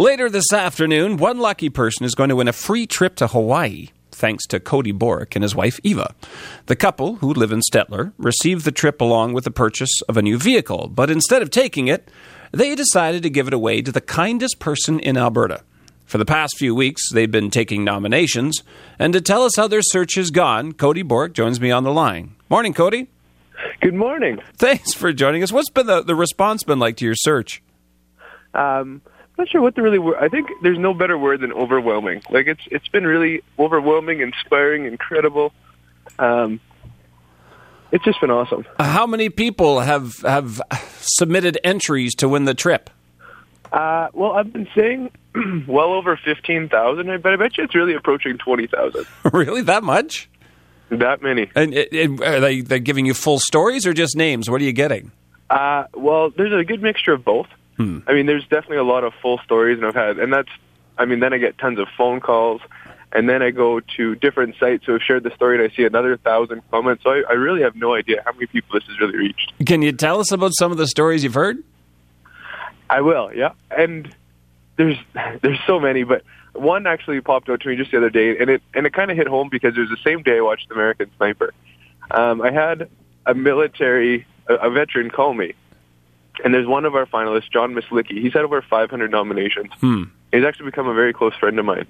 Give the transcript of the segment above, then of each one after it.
Later this afternoon, one lucky person is going to win a free trip to Hawaii thanks to Cody Borick and his wife Eva. The couple, who live in Stettler, received the trip along with the purchase of a new vehicle, but instead of taking it, they decided to give it away to the kindest person in Alberta. For the past few weeks, they've been taking nominations, and to tell us how their search has gone, Cody Borick joins me on the line. Morning, Cody. Good morning. Thanks for joining us. What's been the, the response been like to your search? Um, not sure what the really word. I think there's no better word than overwhelming. Like it's it's been really overwhelming, inspiring, incredible. Um, it's just been awesome. How many people have have submitted entries to win the trip? Uh, well, I've been saying well over fifteen thousand, but I bet you it's really approaching twenty thousand. really, that much? That many? And, and are they they giving you full stories or just names? What are you getting? Uh, well, there's a good mixture of both. Hmm. I mean, there's definitely a lot of full stories, and I've had, and that's, I mean, then I get tons of phone calls, and then I go to different sites who have shared the story, and I see another thousand comments. So I, I really have no idea how many people this has really reached. Can you tell us about some of the stories you've heard? I will, yeah. And there's there's so many, but one actually popped out to me just the other day, and it and it kind of hit home because it was the same day I watched American Sniper. Um, I had a military, a, a veteran, call me and there's one of our finalists, John Mislicki. He's had over 500 nominations. Hmm. He's actually become a very close friend of mine.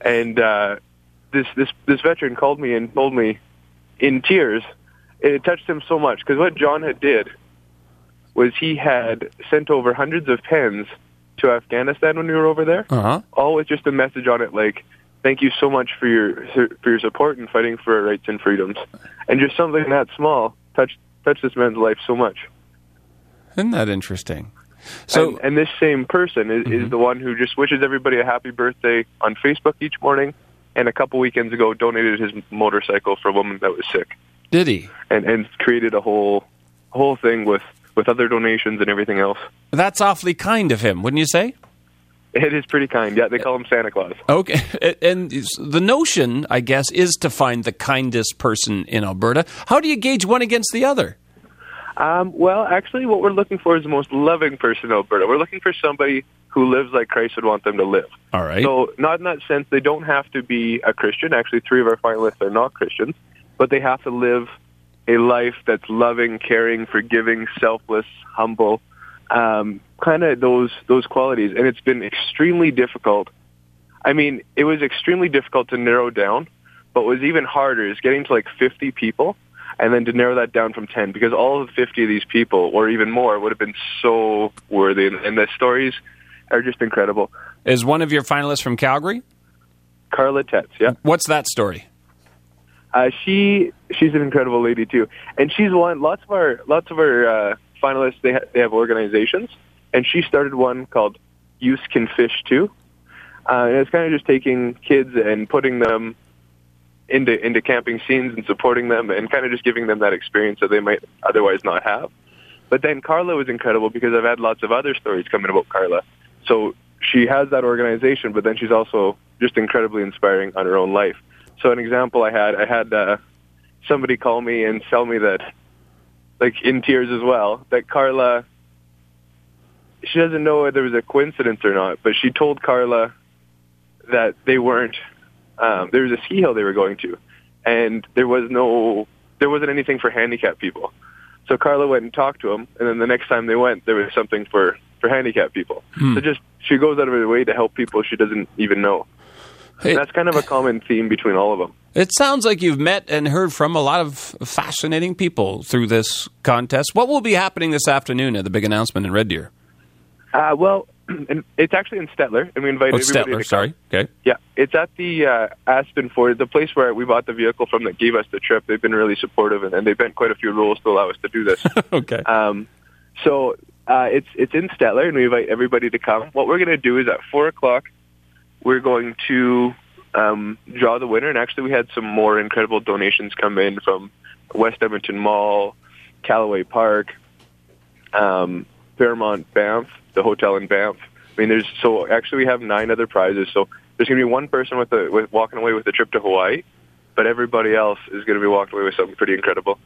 And uh, this this this veteran called me and told me in tears. It touched him so much because what John had did was he had sent over hundreds of pens to Afghanistan when we were over there. Uh-huh. All with just a message on it like, "Thank you so much for your for your support in fighting for our rights and freedoms." And just something that small touched touched this man's life so much. Isn't that interesting? So, and, and this same person is, mm-hmm. is the one who just wishes everybody a happy birthday on Facebook each morning, and a couple weekends ago donated his motorcycle for a woman that was sick. Did he? And and created a whole whole thing with with other donations and everything else. That's awfully kind of him, wouldn't you say? It is pretty kind. Yeah, they call him Santa Claus. Okay. And the notion, I guess, is to find the kindest person in Alberta. How do you gauge one against the other? Um, well, actually, what we're looking for is the most loving person in Alberta. We're looking for somebody who lives like Christ would want them to live. All right. So, not in that sense, they don't have to be a Christian. Actually, three of our finalists are not Christians, but they have to live a life that's loving, caring, forgiving, selfless, humble, um, kind of those those qualities. And it's been extremely difficult. I mean, it was extremely difficult to narrow down, but what was even harder is getting to like 50 people and then to narrow that down from 10 because all of the 50 of these people or even more would have been so worthy and, and the stories are just incredible. Is one of your finalists from calgary? Carla tetz yeah. What's that story? Uh, she she's an incredible lady too. And she's one lots of our lots of our uh, finalists they, ha- they have organizations. And she started one called youth can fish too. Uh, and it's kind of just taking kids and putting them into into camping scenes and supporting them and kind of just giving them that experience that they might otherwise not have. But then Carla was incredible because I've had lots of other stories coming about Carla. So she has that organization, but then she's also just incredibly inspiring on her own life. So an example I had, I had uh, somebody call me and tell me that, like in tears as well, that Carla, she doesn't know whether it was a coincidence or not, but she told Carla that they weren't um, there was a ski hill they were going to, and there was no, there wasn't anything for handicapped people. So Carla went and talked to him, and then the next time they went, there was something for for handicapped people. Hmm. So just she goes out of her way to help people she doesn't even know. Hey, that's kind of a common theme between all of them. It sounds like you've met and heard from a lot of fascinating people through this contest. What will be happening this afternoon at the big announcement in Red Deer? Uh, well, and it's actually in Stettler, and we invited oh, everybody Stettler, sorry. Okay. Yeah, it's at the uh, Aspen Ford, the place where we bought the vehicle from that gave us the trip. They've been really supportive, and, and they bent quite a few rules to allow us to do this. okay. Um, so uh, it's it's in Stettler, and we invite everybody to come. What we're going to do is at four o'clock, we're going to um, draw the winner. And actually, we had some more incredible donations come in from West Edmonton Mall, Calaway Park, um, Fairmont Banff, the hotel in Banff. I mean, there's so actually we have nine other prizes. So there's going to be one person with the with walking away with a trip to Hawaii, but everybody else is going to be walking away with something pretty incredible.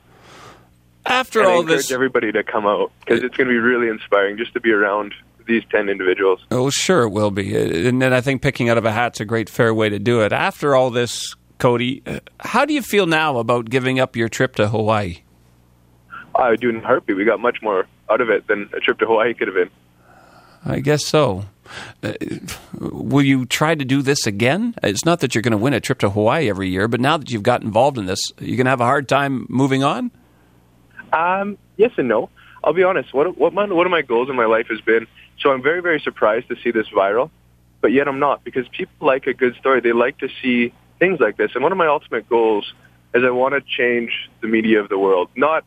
After and all I encourage this, everybody to come out because it's going to be really inspiring just to be around these ten individuals. Oh, sure it will be, and then I think picking out of a hat's a great fair way to do it. After all this, Cody, uh, how do you feel now about giving up your trip to Hawaii? I would do it in a heartbeat. We got much more out of it than a trip to Hawaii could have been. I guess so. Uh, will you try to do this again? It's not that you're going to win a trip to Hawaii every year, but now that you've got involved in this, you're going to have a hard time moving on. Um, yes and no. I'll be honest. What what my, one of my goals in my life has been. So I'm very very surprised to see this viral, but yet I'm not because people like a good story. They like to see things like this. And one of my ultimate goals is I want to change the media of the world. Not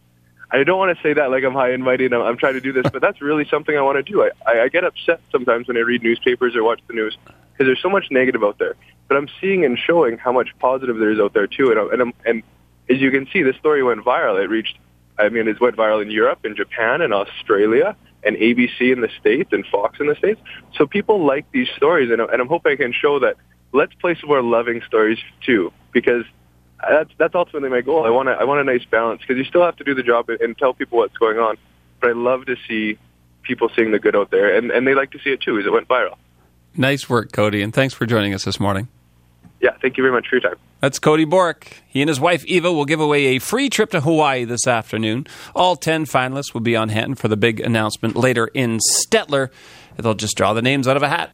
I don't want to say that like I'm high and mighty and I'm trying to do this, but that's really something I want to do. I, I, I get upset sometimes when I read newspapers or watch the news because there's so much negative out there. But I'm seeing and showing how much positive there is out there too. And, I'm, and, I'm, and as you can see, this story went viral. It reached, I mean, it went viral in Europe, in Japan, and Australia, and ABC in the States, and Fox in the States. So people like these stories, and, and I'm hoping I can show that let's play some more loving stories too, because that's that's ultimately my goal. I want a, I want a nice balance because you still have to do the job and tell people what's going on. But I love to see people seeing the good out there, and and they like to see it too, as it went viral. Nice work, Cody, and thanks for joining us this morning. Yeah, thank you very much for your time. That's Cody Bork. He and his wife Eva will give away a free trip to Hawaii this afternoon. All 10 finalists will be on hand for the big announcement later in Stettler. They'll just draw the names out of a hat.